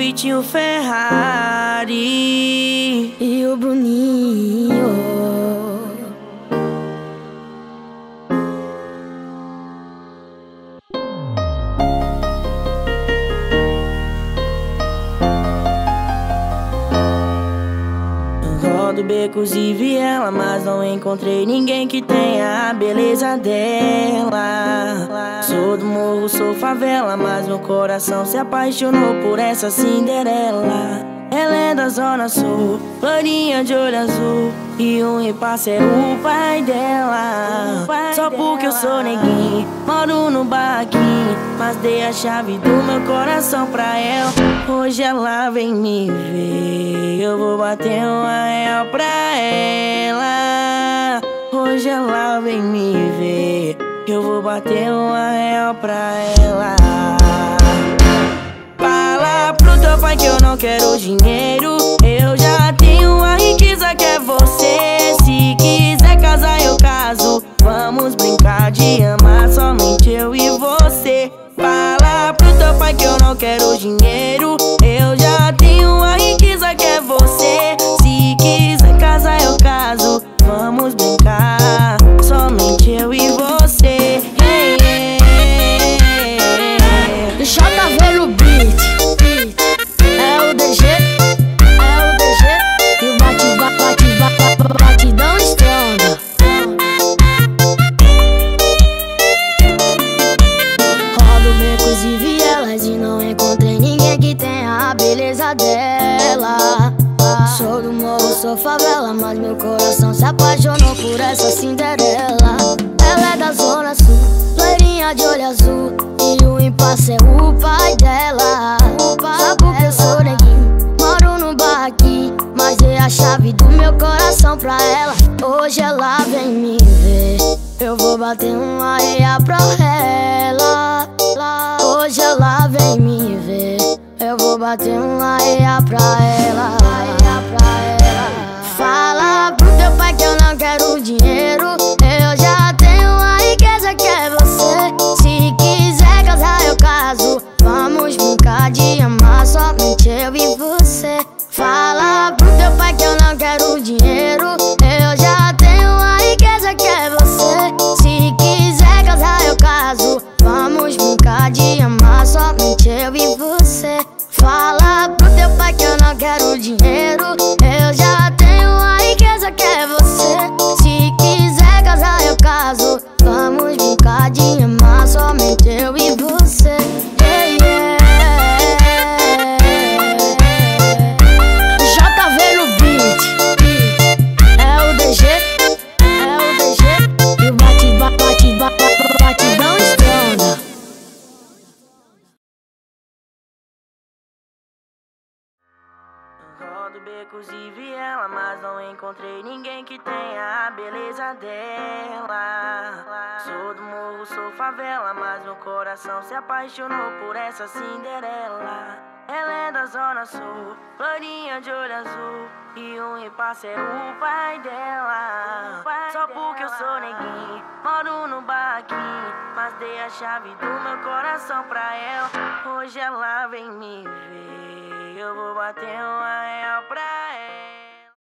Vitinho Ferrari e o Bruninho. Rodo becos e viela, mas não encontrei ninguém que tenha a beleza dela. Sou do morro, sou favela, mas meu coração se apaixonou por essa Cinderela. Ela é da zona sul, loirinha de olho azul E o impasse é o pai dela Só porque eu sou neguinho, moro no barraquinho Mas dei a chave do meu coração pra ela. Hoje ela vem me ver Eu vou bater uma real pra ela. Hoje ela vem me ver Eu vou bater uma real pra ela. Teu pai que eu não quero dinheiro Eu Sou do morro, sou favela, mas meu coração se apaixonou por essa Cinderela. Ela é da zona sul, loirinha de olho azul. E o impasse é o pai dela. Só porque eu sou neguinho, moro no barraquinho. Mas dei a chave do meu coração pra ela. Hoje ela vem me ver. Eu vou bater uma areia pra Eu vou bater uma areia pra ela, pra ela. Rodo becos e viela, mas não encontrei ninguém que tenha a beleza dela. Sou do morro, sou favela, mas meu coração se apaixonou por essa Cinderela. Ela é da zona sul, florinha de olho azul E o impasse é o pai dela Só porque eu sou neguinho, moro no barraquinho Mas dei a chave do meu coração pra ela Hoje ela vem me ver eu vou bater um real pra